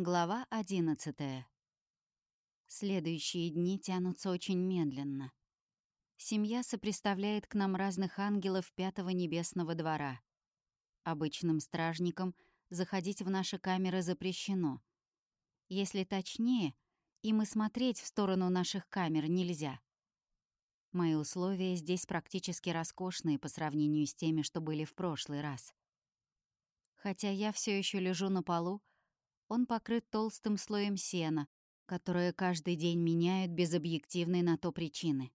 Глава 11. Следующие дни тянутся очень медленно. Семья сопредставляет к нам разных ангелов пятого небесного двора. Обычным стражникам заходить в наши камеры запрещено. Если точнее, им и смотреть в сторону наших камер нельзя. Мои условия здесь практически роскошные по сравнению с теми, что были в прошлый раз. Хотя я все еще лежу на полу, он покрыт толстым слоем сена, которое каждый день меняют без объективной на то причины.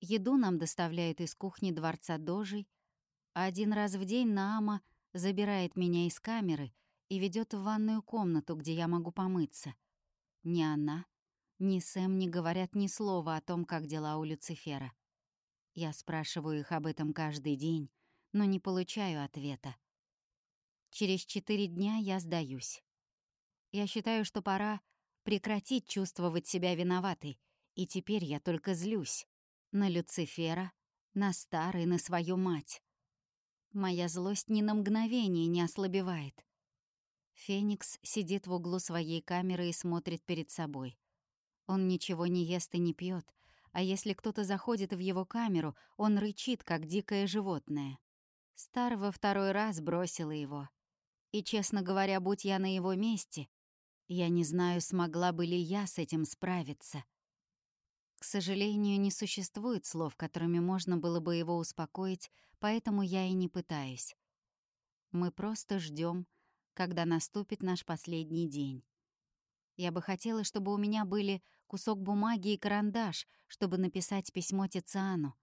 Еду нам доставляют из кухни дворца Дожей, а один раз в день Наама забирает меня из камеры и ведет в ванную комнату, где я могу помыться. Ни она, ни Сэм не говорят ни слова о том, как дела у Люцифера. Я спрашиваю их об этом каждый день, но не получаю ответа. Через четыре дня я сдаюсь. Я считаю, что пора прекратить чувствовать себя виноватой, и теперь я только злюсь. На Люцифера, на старый, на свою мать. Моя злость ни на мгновение не ослабевает. Феникс сидит в углу своей камеры и смотрит перед собой. Он ничего не ест и не пьет, а если кто-то заходит в его камеру, он рычит, как дикое животное. Стар во второй раз бросила его. И, честно говоря, будь я на его месте, я не знаю, смогла бы ли я с этим справиться. К сожалению, не существует слов, которыми можно было бы его успокоить, поэтому я и не пытаюсь. Мы просто ждем, когда наступит наш последний день. Я бы хотела, чтобы у меня были кусок бумаги и карандаш, чтобы написать письмо Тициану.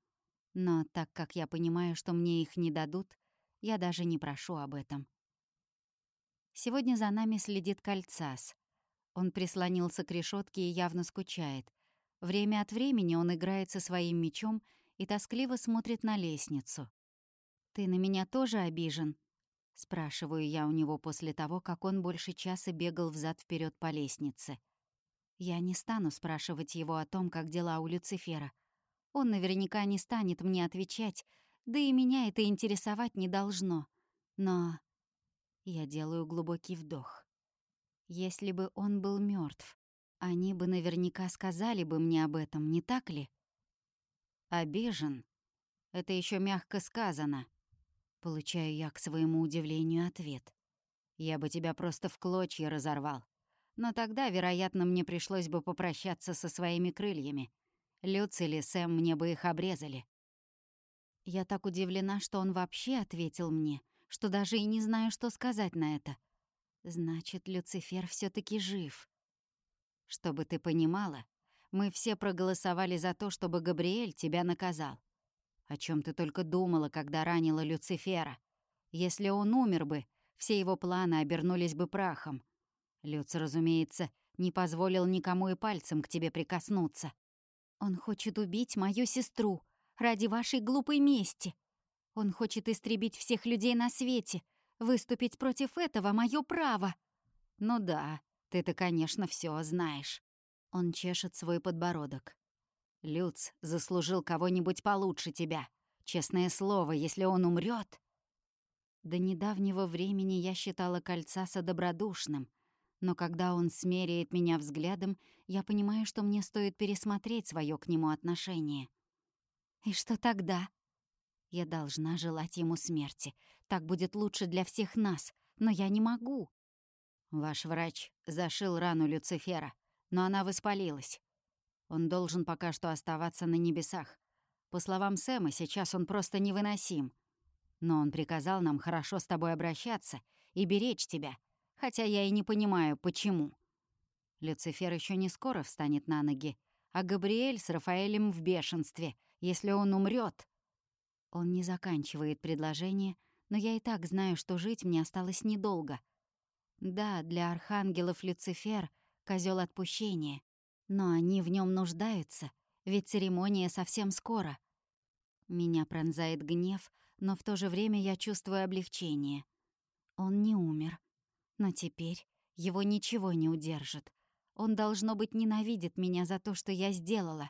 Но так как я понимаю, что мне их не дадут, я даже не прошу об этом. Сегодня за нами следит Кольцас. Он прислонился к решетке и явно скучает. Время от времени он играет со своим мечом и тоскливо смотрит на лестницу. «Ты на меня тоже обижен?» — спрашиваю я у него после того, как он больше часа бегал взад вперед по лестнице. Я не стану спрашивать его о том, как дела у Люцифера. Он наверняка не станет мне отвечать, да и меня это интересовать не должно. Но я делаю глубокий вдох. Если бы он был мертв, они бы наверняка сказали бы мне об этом, не так ли? Обижен. Это еще мягко сказано. Получаю я к своему удивлению ответ. Я бы тебя просто в клочья разорвал. Но тогда, вероятно, мне пришлось бы попрощаться со своими крыльями. Люц или Сэм мне бы их обрезали. Я так удивлена, что он вообще ответил мне, что даже и не знаю, что сказать на это. Значит, Люцифер все таки жив. Чтобы ты понимала, мы все проголосовали за то, чтобы Габриэль тебя наказал. О чем ты только думала, когда ранила Люцифера? Если он умер бы, все его планы обернулись бы прахом. Люц, разумеется, не позволил никому и пальцем к тебе прикоснуться. Он хочет убить мою сестру ради вашей глупой мести. Он хочет истребить всех людей на свете. Выступить против этого — моё право. Ну да, ты-то, конечно, всё знаешь. Он чешет свой подбородок. Люц заслужил кого-нибудь получше тебя. Честное слово, если он умрет. До недавнего времени я считала Кольцаса добродушным, но когда он смеряет меня взглядом, я понимаю, что мне стоит пересмотреть свое к нему отношение. И что тогда? Я должна желать ему смерти. Так будет лучше для всех нас. Но я не могу. Ваш врач зашил рану Люцифера, но она воспалилась. Он должен пока что оставаться на небесах. По словам Сэма, сейчас он просто невыносим. Но он приказал нам хорошо с тобой обращаться и беречь тебя, хотя я и не понимаю, почему. Люцифер еще не скоро встанет на ноги, а Габриэль с Рафаэлем в бешенстве. Если он умрет, он не заканчивает предложение, но я и так знаю, что жить мне осталось недолго. Да, для архангелов Люцифер — козел отпущения, но они в нем нуждаются, ведь церемония совсем скоро. Меня пронзает гнев, но в то же время я чувствую облегчение. Он не умер, но теперь его ничего не удержит. Он, должно быть, ненавидит меня за то, что я сделала.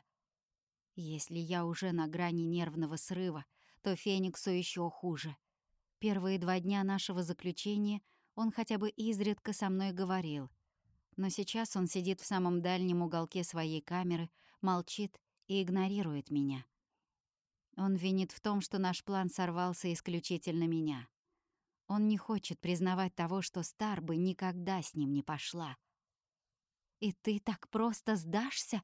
Если я уже на грани нервного срыва, то Фениксу еще хуже. Первые два дня нашего заключения он хотя бы изредка со мной говорил. Но сейчас он сидит в самом дальнем уголке своей камеры, молчит и игнорирует меня. Он винит в том, что наш план сорвался исключительно меня. Он не хочет признавать того, что Стар бы никогда с ним не пошла. «И ты так просто сдашься?»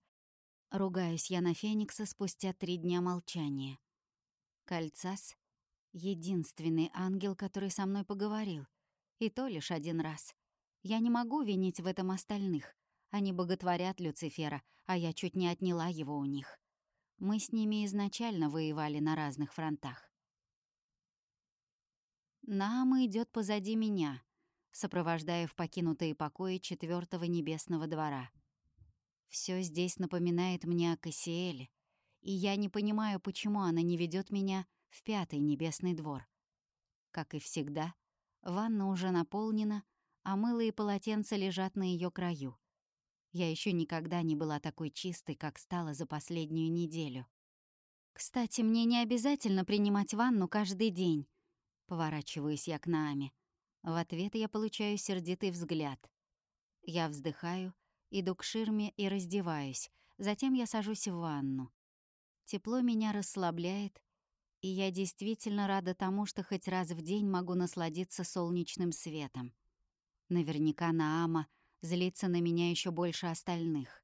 Ругаюсь я на Феникса спустя три дня молчания. Кольцас — единственный ангел, который со мной поговорил. И то лишь один раз. Я не могу винить в этом остальных. Они боготворят Люцифера, а я чуть не отняла его у них. Мы с ними изначально воевали на разных фронтах. Наама идет позади меня, сопровождая в покинутые покои четвертого небесного двора. Все здесь напоминает мне о Кассиэле, и я не понимаю, почему она не ведет меня в пятый небесный двор. Как и всегда, ванна уже наполнена, а мыло и полотенца лежат на ее краю. Я еще никогда не была такой чистой, как стала за последнюю неделю. «Кстати, мне не обязательно принимать ванну каждый день», — поворачиваюсь я к Нааме. В ответ я получаю сердитый взгляд. Я вздыхаю, иду к ширме и раздеваюсь, затем я сажусь в ванну. Тепло меня расслабляет, и я действительно рада тому, что хоть раз в день могу насладиться солнечным светом. Наверняка Наама злится на меня еще больше остальных.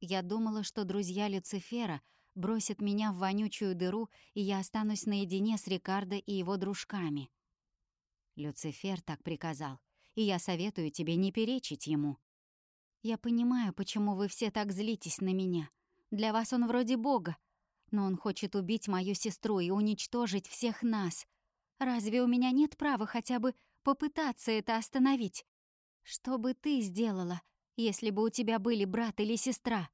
Я думала, что друзья Люцифера бросят меня в вонючую дыру, и я останусь наедине с Рикардо и его дружками. Люцифер так приказал, и я советую тебе не перечить ему. Я понимаю, почему вы все так злитесь на меня. Для вас он вроде бога, но он хочет убить мою сестру и уничтожить всех нас. Разве у меня нет права хотя бы попытаться это остановить? Что бы ты сделала, если бы у тебя были брат или сестра?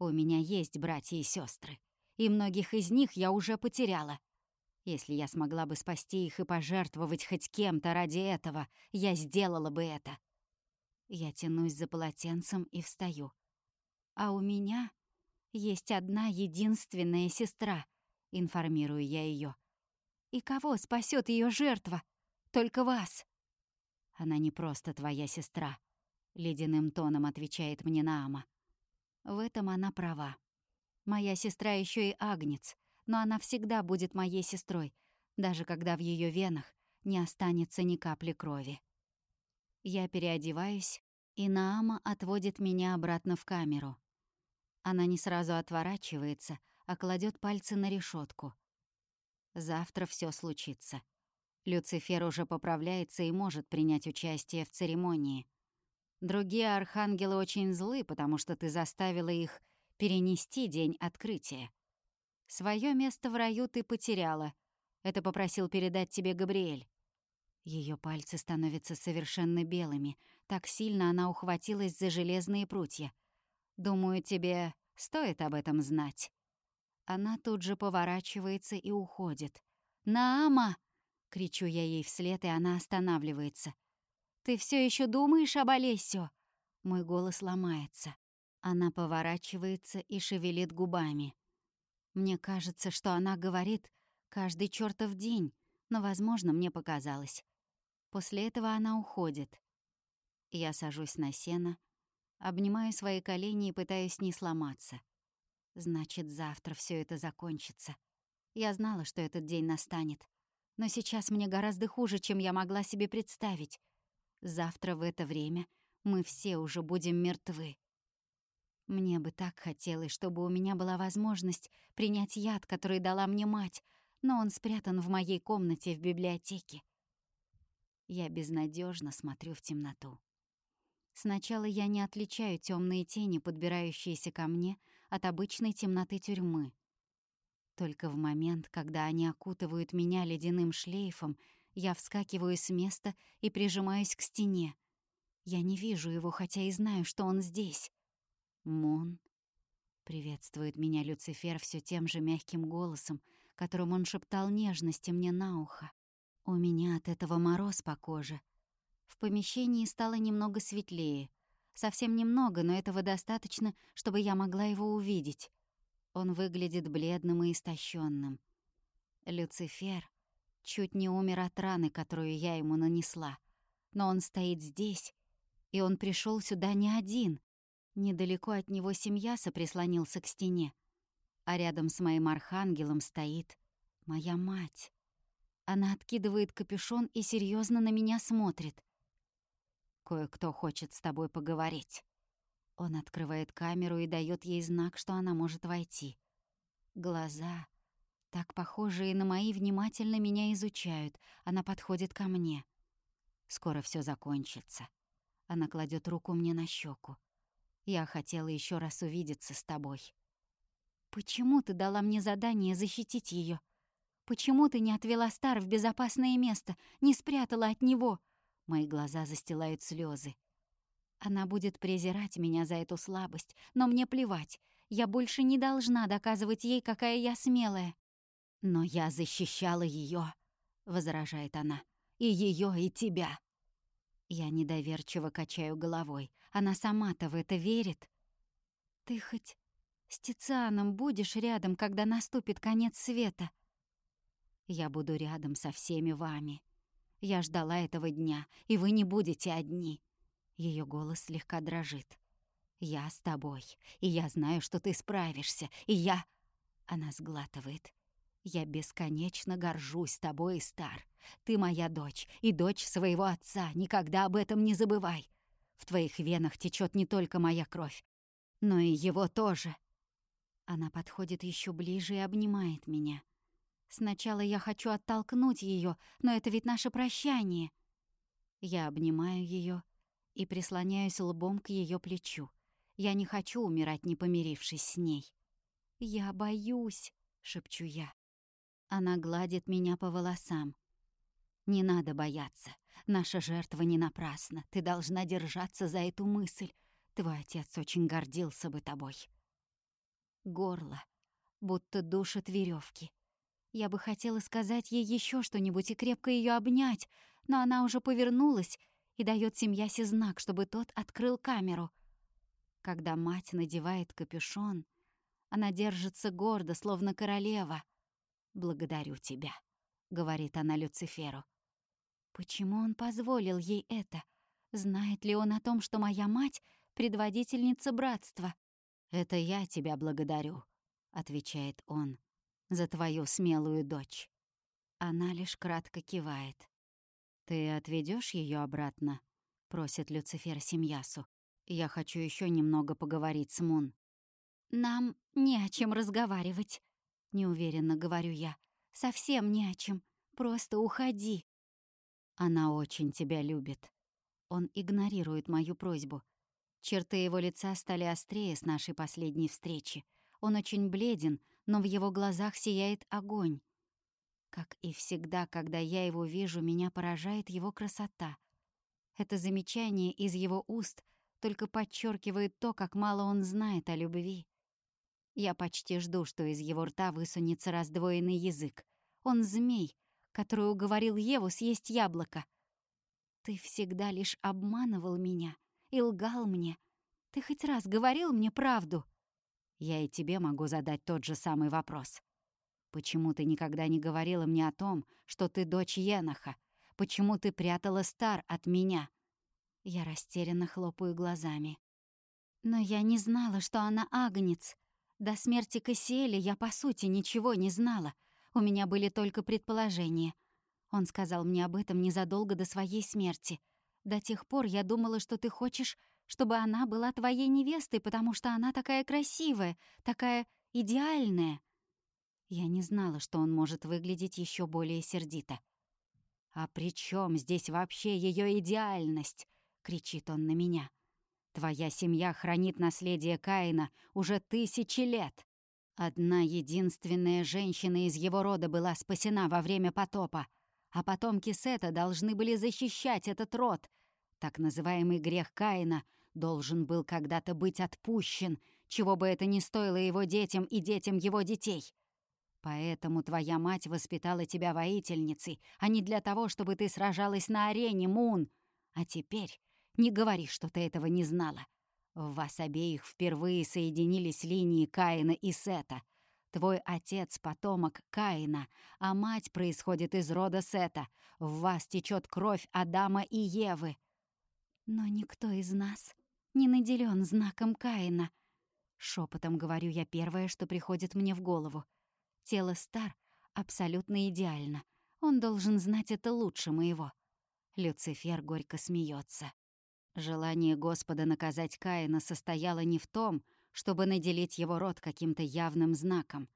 У меня есть братья и сестры, и многих из них я уже потеряла. Если я смогла бы спасти их и пожертвовать хоть кем-то ради этого, я сделала бы это. Я тянусь за полотенцем и встаю. А у меня есть одна единственная сестра, информирую я ее. И кого спасет ее жертва? Только вас. Она не просто твоя сестра», — ледяным тоном отвечает мне Наама. В этом она права. Моя сестра еще и агнец, но она всегда будет моей сестрой, даже когда в ее венах не останется ни капли крови. Я переодеваюсь, и Наама отводит меня обратно в камеру. Она не сразу отворачивается, а кладет пальцы на решетку. Завтра все случится. Люцифер уже поправляется и может принять участие в церемонии. Другие архангелы очень злы, потому что ты заставила их перенести день открытия. Своё место в раю ты потеряла. Это попросил передать тебе Габриэль. Ее пальцы становятся совершенно белыми. Так сильно она ухватилась за железные прутья. Думаю, тебе стоит об этом знать. Она тут же поворачивается и уходит. «Наама!» Кричу я ей вслед, и она останавливается. «Ты все еще думаешь об Олесю?» Мой голос ломается. Она поворачивается и шевелит губами. Мне кажется, что она говорит каждый чертов день, но, возможно, мне показалось. После этого она уходит. Я сажусь на сено, обнимаю свои колени и пытаюсь не сломаться. Значит, завтра все это закончится. Я знала, что этот день настанет. Но сейчас мне гораздо хуже, чем я могла себе представить. Завтра в это время мы все уже будем мертвы. Мне бы так хотелось, чтобы у меня была возможность принять яд, который дала мне мать, но он спрятан в моей комнате в библиотеке. Я безнадежно смотрю в темноту. Сначала я не отличаю темные тени, подбирающиеся ко мне, от обычной темноты тюрьмы. Только в момент, когда они окутывают меня ледяным шлейфом, я вскакиваю с места и прижимаюсь к стене. Я не вижу его, хотя и знаю, что он здесь. «Мон», — приветствует меня Люцифер все тем же мягким голосом, которым он шептал нежности мне на ухо. У меня от этого мороз по коже. В помещении стало немного светлее. Совсем немного, но этого достаточно, чтобы я могла его увидеть. Он выглядит бледным и истощенным. Люцифер чуть не умер от раны, которую я ему нанесла. Но он стоит здесь И он пришел сюда не один. Недалеко от него семья соприслонился к стене. А рядом с моим архангелом стоит моя мать. Она откидывает капюшон и серьезно на меня смотрит. «Кое-кто хочет с тобой поговорить». Он открывает камеру и дает ей знак, что она может войти. Глаза, так похожие на мои, внимательно меня изучают. Она подходит ко мне. Скоро все закончится. Она кладет руку мне на щеку. Я хотела еще раз увидеться с тобой. Почему ты дала мне задание защитить ее? Почему ты не отвела Стар в безопасное место, не спрятала от него? Мои глаза застилают слезы. Она будет презирать меня за эту слабость, но мне плевать. Я больше не должна доказывать ей, какая я смелая. «Но я защищала ее, возражает она. «И ее, и тебя». Я недоверчиво качаю головой. Она сама-то в это верит. «Ты хоть с Тицианом будешь рядом, когда наступит конец света?» «Я буду рядом со всеми вами. Я ждала этого дня, и вы не будете одни». Ее голос слегка дрожит. «Я с тобой, и я знаю, что ты справишься, и я...» Она сглатывает. Я бесконечно горжусь тобой, Стар. Ты моя дочь и дочь своего отца. Никогда об этом не забывай. В твоих венах течет не только моя кровь, но и его тоже. Она подходит еще ближе и обнимает меня. Сначала я хочу оттолкнуть ее, но это ведь наше прощание. Я обнимаю ее и прислоняюсь лбом к ее плечу. Я не хочу умирать, не помирившись с ней. «Я боюсь», — шепчу я. Она гладит меня по волосам. «Не надо бояться. Наша жертва не напрасна. Ты должна держаться за эту мысль. Твой отец очень гордился бы тобой». Горло, будто душат веревки. Я бы хотела сказать ей еще что-нибудь и крепко ее обнять, но она уже повернулась и дает семьясе знак, чтобы тот открыл камеру. Когда мать надевает капюшон, она держится гордо, словно королева — «Благодарю тебя», — говорит она Люциферу. Почему он позволил ей это? Знает ли он о том, что моя мать — предводительница братства? «Это я тебя благодарю», — отвечает он, — «за твою смелую дочь». Она лишь кратко кивает. «Ты отведешь ее обратно?» — просит Люцифер Семьясу. «Я хочу еще немного поговорить с Мун». «Нам не о чем разговаривать», неуверенно говорю я. Совсем не о чем. Просто уходи. Она очень тебя любит. Он игнорирует мою просьбу. Черты его лица стали острее с нашей последней встречи. Он очень бледен, но в его глазах сияет огонь. Как и всегда, когда я его вижу, меня поражает его красота. Это замечание из его уст только подчеркивает то, как мало он знает о любви. Я почти жду, что из его рта высунется раздвоенный язык. Он змей, который уговорил Еву съесть яблоко. Ты всегда лишь обманывал меня и лгал мне. Ты хоть раз говорил мне правду? Я и тебе могу задать тот же самый вопрос. Почему ты никогда не говорила мне о том, что ты дочь Еноха? Почему ты прятала Стар от меня?» Я растерянно хлопаю глазами. «Но я не знала, что она агнец. До смерти Кассиэля я, по сути, ничего не знала. У меня были только предположения. Он сказал мне об этом незадолго до своей смерти. До тех пор я думала, что ты хочешь, чтобы она была твоей невестой, потому что она такая красивая, такая идеальная. Я не знала, что он может выглядеть еще более сердито. «А при чем здесь вообще ее идеальность?» — кричит он на меня. Твоя семья хранит наследие Каина уже тысячи лет. Одна единственная женщина из его рода была спасена во время потопа, а потомки Сета должны были защищать этот род. Так называемый грех Каина должен был когда-то быть отпущен, чего бы это ни стоило его детям и детям его детей. Поэтому твоя мать воспитала тебя воительницей, а не для того, чтобы ты сражалась на арене, Мун. А теперь не говори, что ты этого не знала. В вас обеих впервые соединились линии Каина и Сета. Твой отец — потомок Каина, а мать происходит из рода Сета. В вас течет кровь Адама и Евы. Но никто из нас не наделен знаком Каина. Шепотом говорю я первое, что приходит мне в голову. Тело Стар абсолютно идеально. Он должен знать это лучше моего. Люцифер горько смеется. Желание Господа наказать Каина состояло не в том, чтобы наделить его род каким-то явным знаком.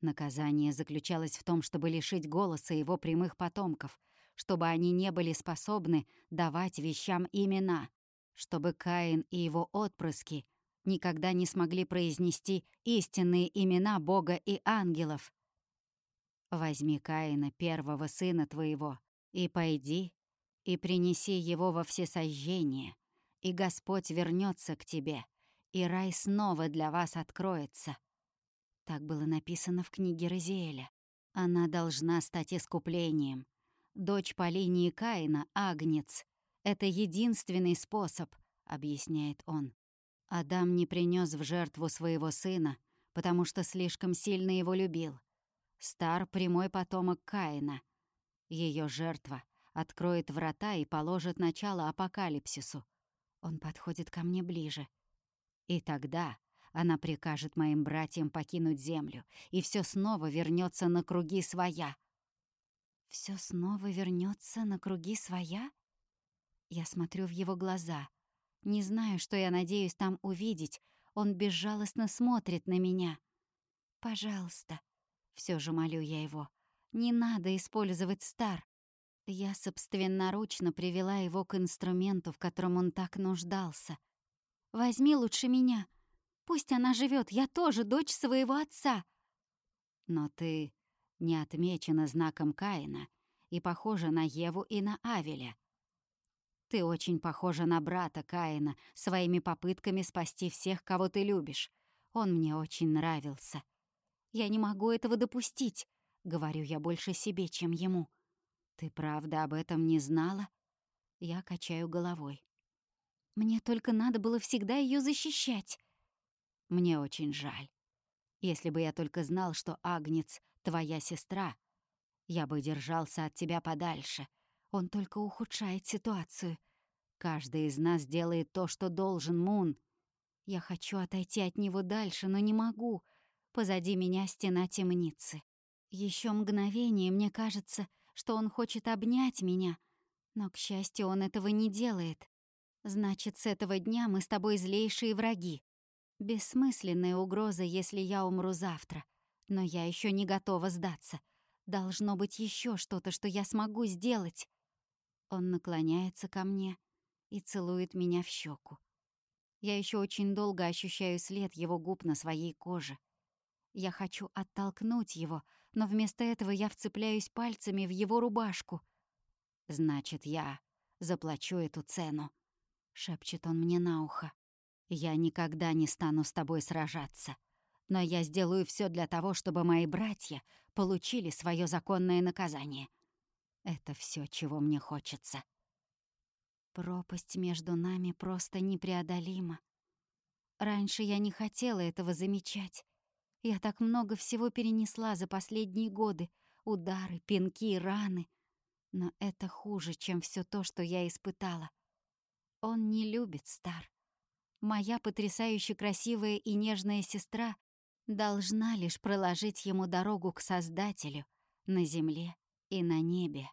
Наказание заключалось в том, чтобы лишить голоса его прямых потомков, чтобы они не были способны давать вещам имена, чтобы Каин и его отпрыски никогда не смогли произнести истинные имена Бога и ангелов. «Возьми Каина, первого сына твоего, и пойди, и принеси его во всесожжение, и Господь вернется к тебе, и рай снова для вас откроется». Так было написано в книге Розиэля. Она должна стать искуплением. Дочь по линии Каина — Агнец. Это единственный способ, объясняет он. Адам не принес в жертву своего сына, потому что слишком сильно его любил. Стар — прямой потомок Каина. Ее жертва откроет врата и положит начало апокалипсису. Он подходит ко мне ближе. И тогда она прикажет моим братьям покинуть землю, и все снова вернется на круги своя. Все снова вернется на круги своя? Я смотрю в его глаза. Не знаю, что я надеюсь там увидеть. Он безжалостно смотрит на меня. «Пожалуйста», — все же молю я его, — «не надо использовать стар. Я собственноручно привела его к инструменту, в котором он так нуждался. «Возьми лучше меня. Пусть она живет, я тоже дочь своего отца». «Но ты не отмечена знаком Каина и похожа на Еву и на Авеля. Ты очень похожа на брата Каина своими попытками спасти всех, кого ты любишь. Он мне очень нравился. Я не могу этого допустить», — говорю я больше себе, чем ему. «Ты правда об этом не знала?» Я качаю головой. «Мне только надо было всегда ее защищать». «Мне очень жаль. Если бы я только знал, что Агнец — твоя сестра, я бы держался от тебя подальше. Он только ухудшает ситуацию. Каждый из нас делает то, что должен, Мун. Я хочу отойти от него дальше, но не могу. Позади меня стена темницы. Еще мгновение, мне кажется, что он хочет обнять меня, но, к счастью, он этого не делает. Значит, с этого дня мы с тобой злейшие враги. Бессмысленная угроза, если я умру завтра. Но я еще не готова сдаться. Должно быть еще что-то, что я смогу сделать. Он наклоняется ко мне и целует меня в щеку. Я еще очень долго ощущаю след его губ на своей коже. Я хочу оттолкнуть его, но вместо этого я вцепляюсь пальцами в его рубашку. «Значит, я заплачу эту цену», — шепчет он мне на ухо. «Я никогда не стану с тобой сражаться, но я сделаю все для того, чтобы мои братья получили свое законное наказание. Это все, чего мне хочется». Пропасть между нами просто непреодолима. Раньше я не хотела этого замечать. Я так много всего перенесла за последние годы. Удары, пинки, раны. Но это хуже, чем все то, что я испытала. Он не любит Стар. Моя потрясающе красивая и нежная сестра должна лишь проложить ему дорогу к Создателю на земле и на небе.